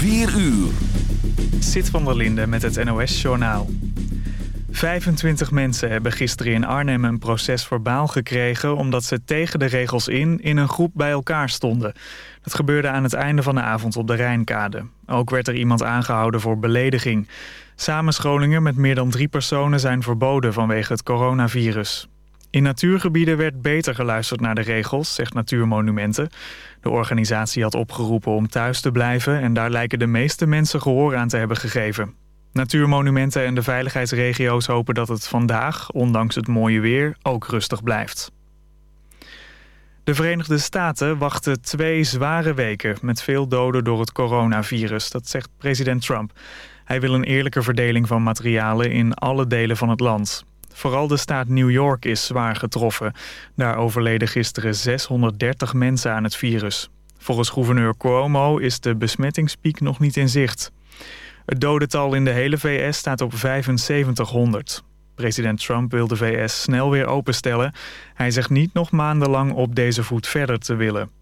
4 uur. Zit van der Linde met het NOS-journaal. 25 mensen hebben gisteren in Arnhem een proces verbaal gekregen... omdat ze tegen de regels in in een groep bij elkaar stonden. Dat gebeurde aan het einde van de avond op de Rijnkade. Ook werd er iemand aangehouden voor belediging. Samenscholingen met meer dan drie personen zijn verboden vanwege het coronavirus. In natuurgebieden werd beter geluisterd naar de regels, zegt Natuurmonumenten. De organisatie had opgeroepen om thuis te blijven... en daar lijken de meeste mensen gehoor aan te hebben gegeven. Natuurmonumenten en de veiligheidsregio's hopen dat het vandaag, ondanks het mooie weer, ook rustig blijft. De Verenigde Staten wachten twee zware weken met veel doden door het coronavirus. Dat zegt president Trump. Hij wil een eerlijke verdeling van materialen in alle delen van het land. Vooral de staat New York is zwaar getroffen. Daar overleden gisteren 630 mensen aan het virus. Volgens gouverneur Cuomo is de besmettingspiek nog niet in zicht. Het dodental in de hele VS staat op 7500. President Trump wil de VS snel weer openstellen. Hij zegt niet nog maandenlang op deze voet verder te willen.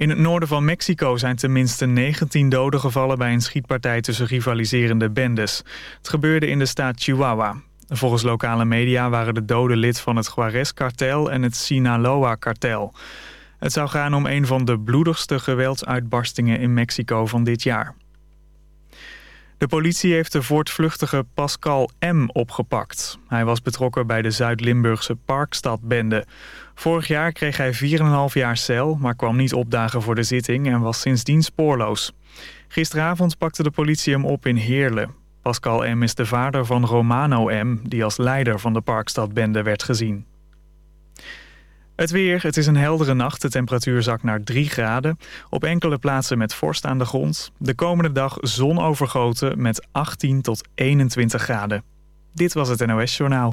In het noorden van Mexico zijn tenminste 19 doden gevallen... bij een schietpartij tussen rivaliserende bendes. Het gebeurde in de staat Chihuahua. Volgens lokale media waren de doden lid van het Juarez-kartel... en het Sinaloa-kartel. Het zou gaan om een van de bloedigste geweldsuitbarstingen in Mexico van dit jaar. De politie heeft de voortvluchtige Pascal M. opgepakt. Hij was betrokken bij de Zuid-Limburgse Parkstadbende. Vorig jaar kreeg hij 4,5 jaar cel, maar kwam niet opdagen voor de zitting en was sindsdien spoorloos. Gisteravond pakte de politie hem op in Heerlen. Pascal M. is de vader van Romano M., die als leider van de Parkstadbende werd gezien. Het weer, het is een heldere nacht. De temperatuur zakt naar 3 graden. Op enkele plaatsen met vorst aan de grond. De komende dag zon overgoten met 18 tot 21 graden. Dit was het NOS Journaal.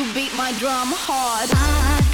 You beat my drum hard.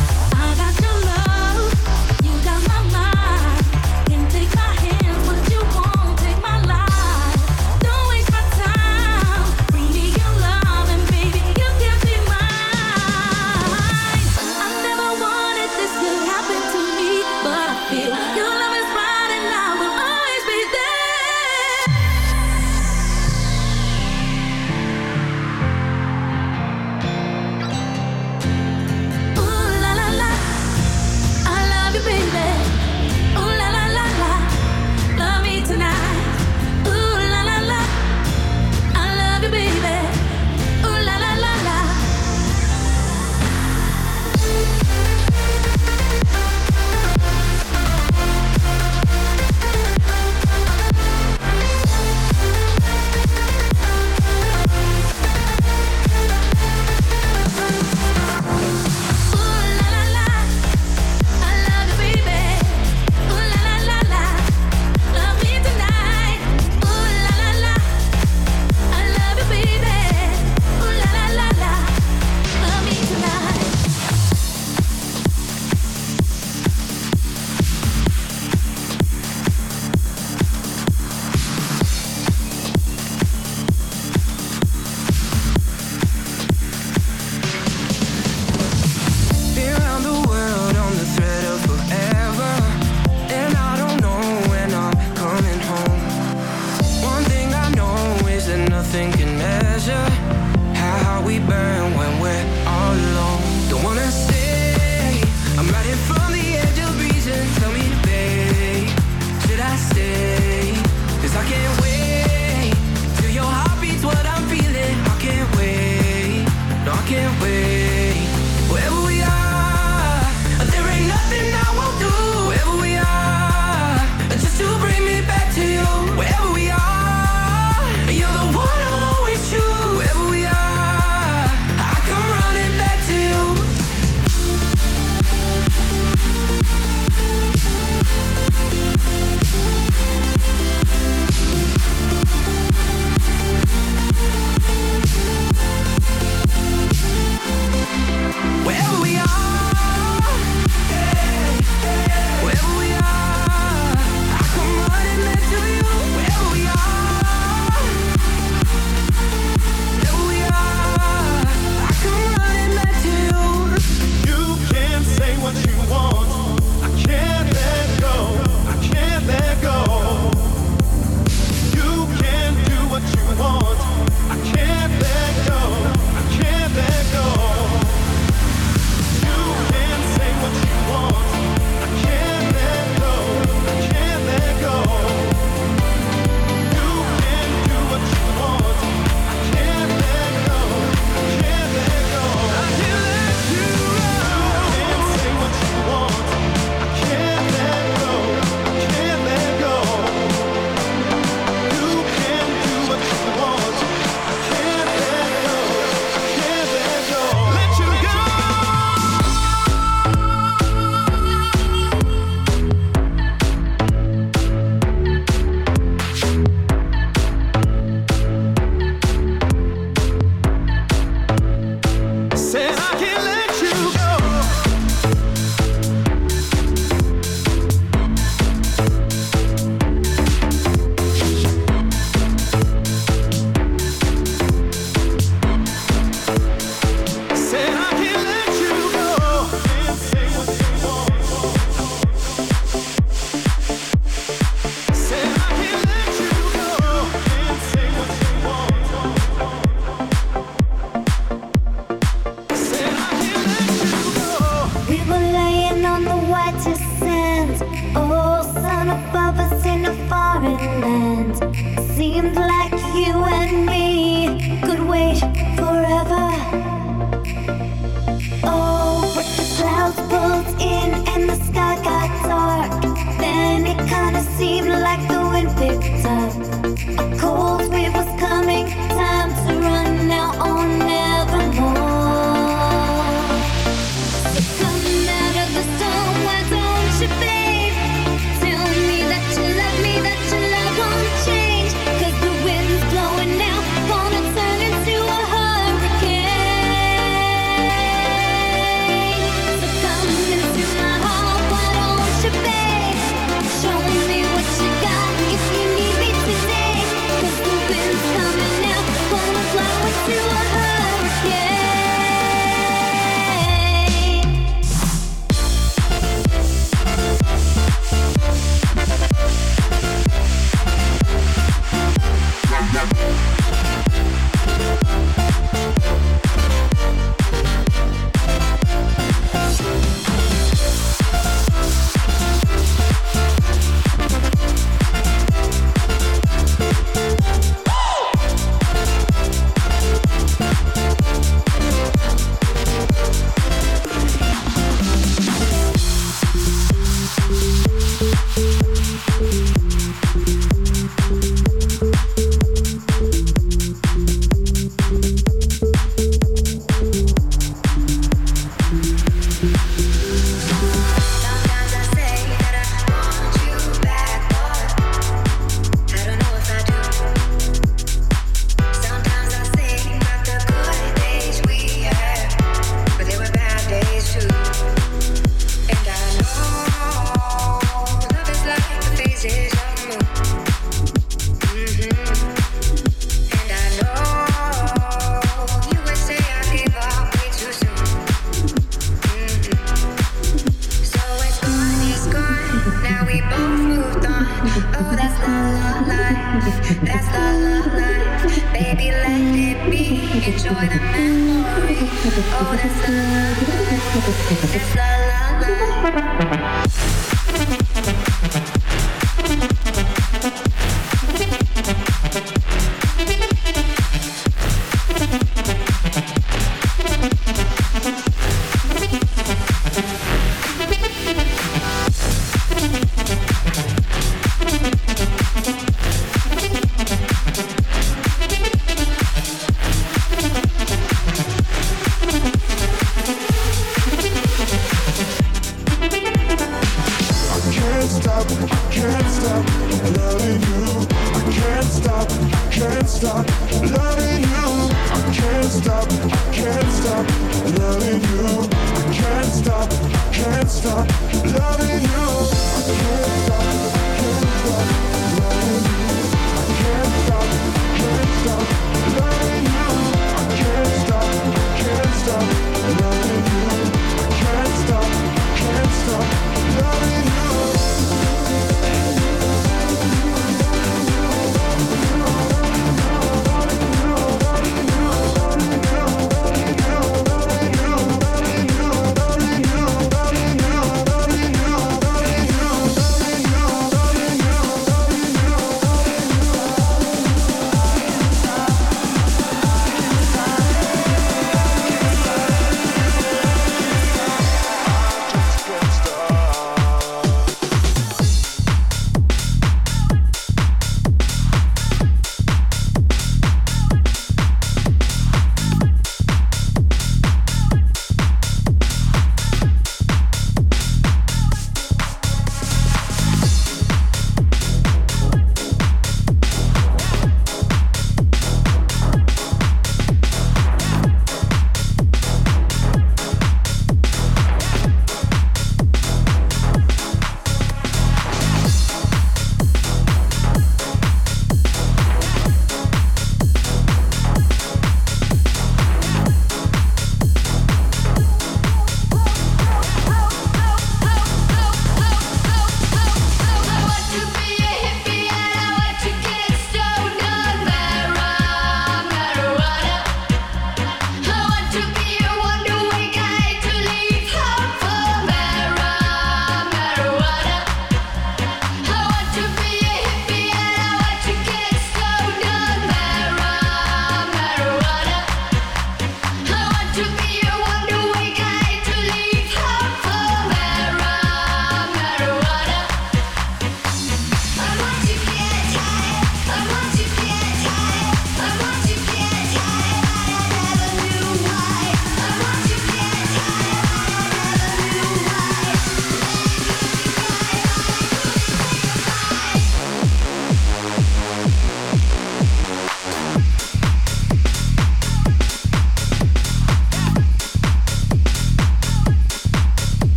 enjoy the memory. Oh, that's love. It's la la la.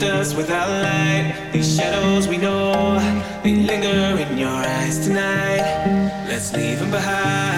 left us without light. These shadows we know, they linger in your eyes tonight. Let's leave them behind.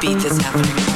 beat that's happening.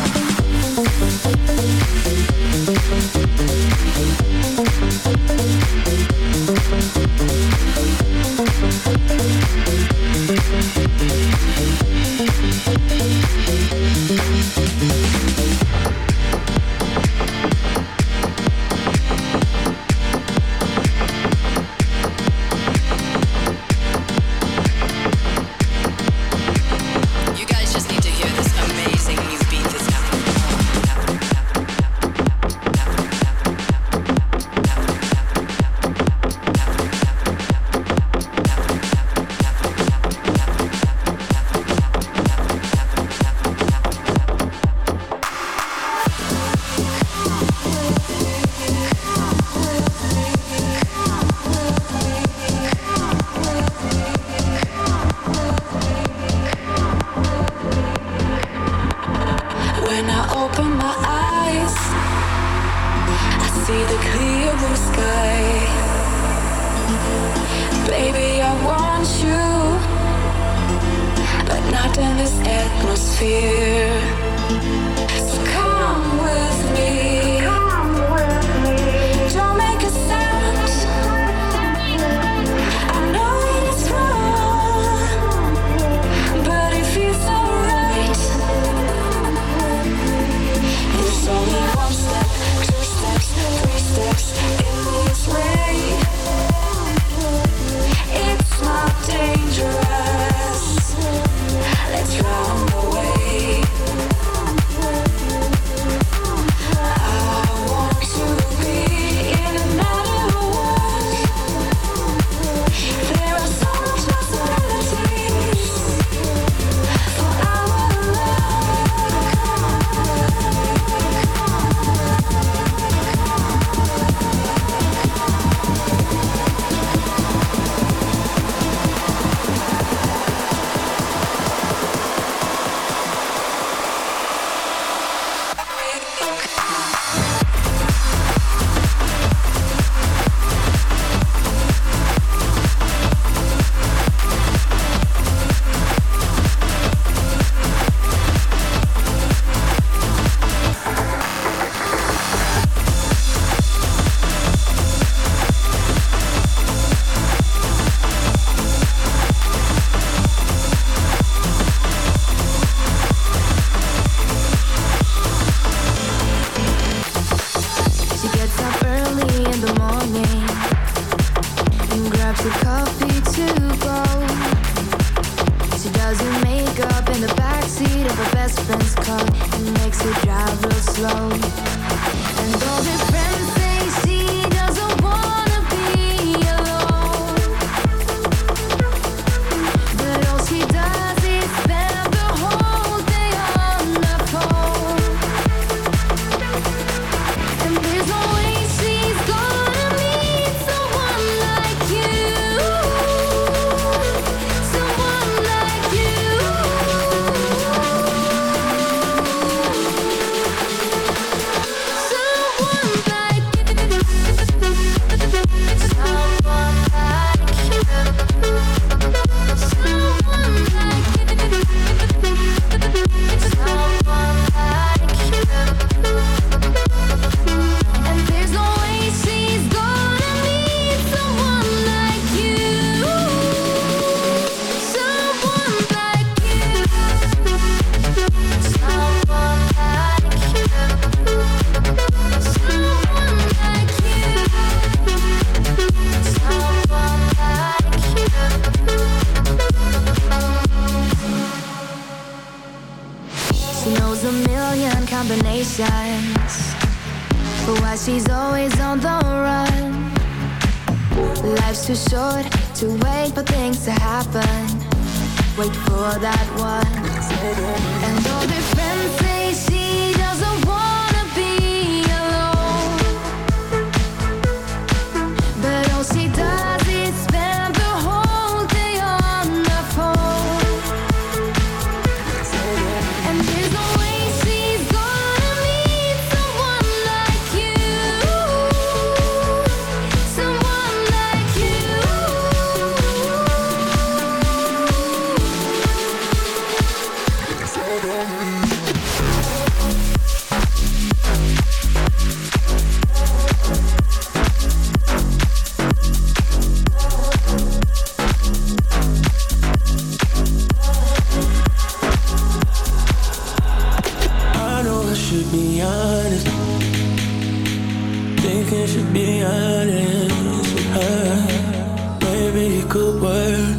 Could work.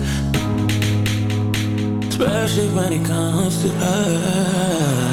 Especially when it comes to her.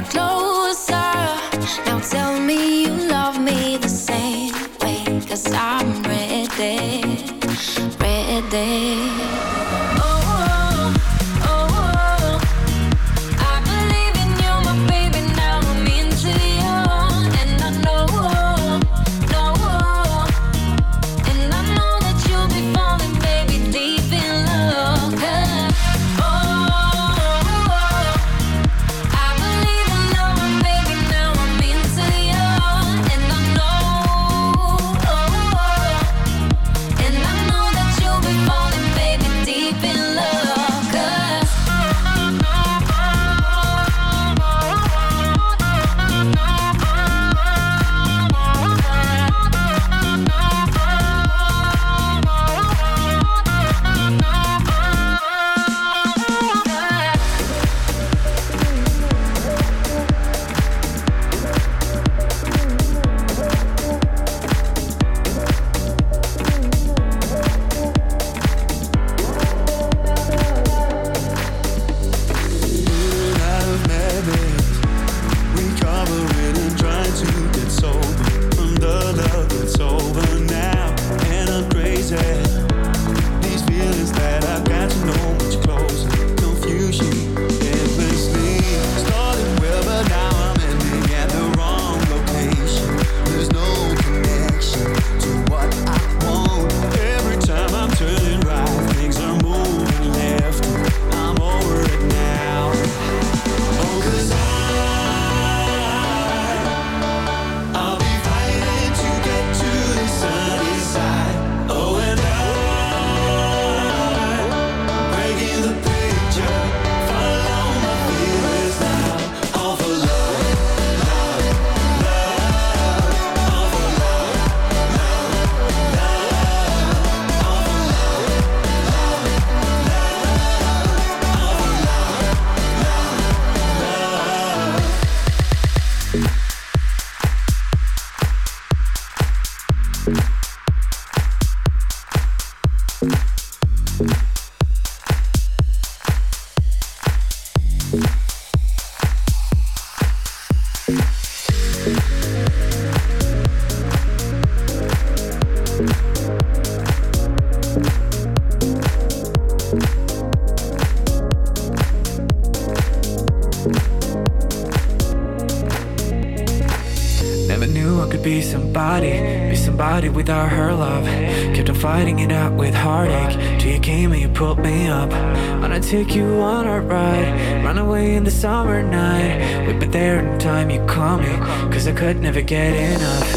our without her love. Kept on fighting it out with heartache. Till you came and you pulled me up. And I took you on a ride. Run away in the summer night. We'd been there in time, you call me. Cause I could never get enough.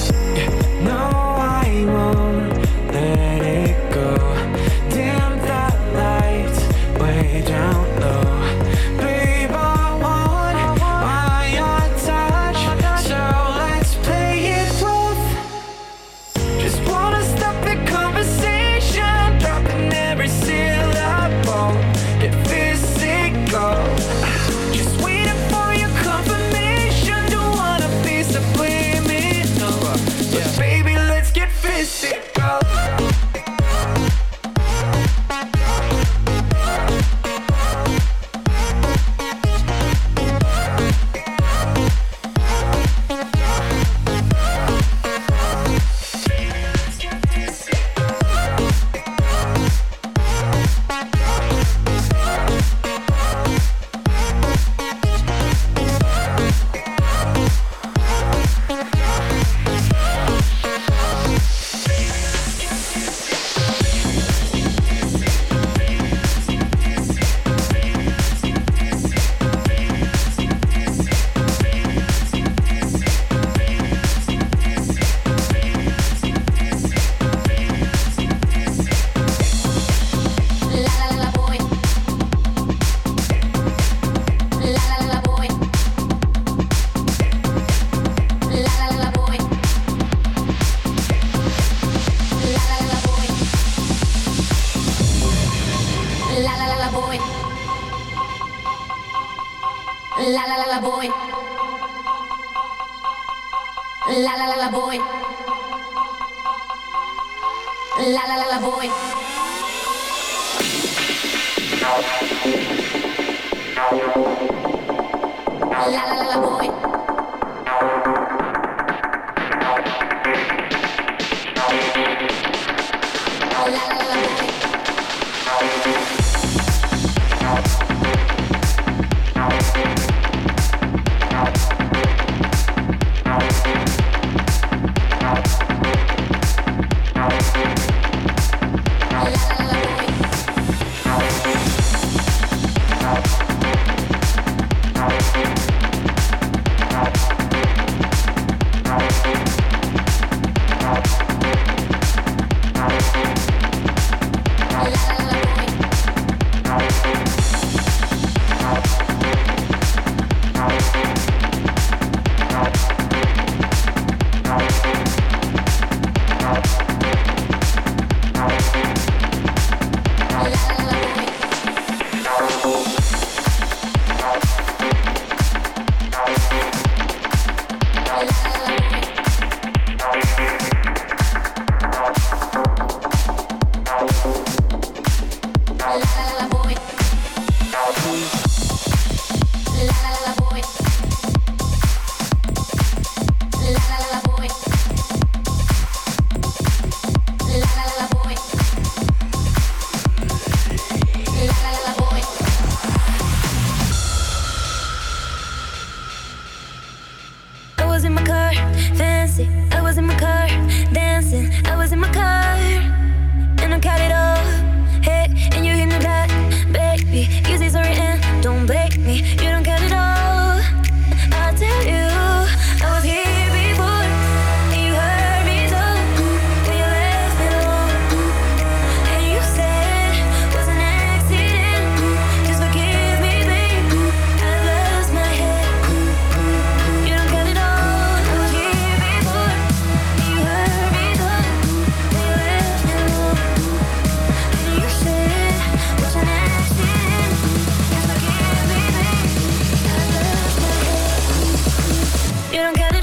Don't cut it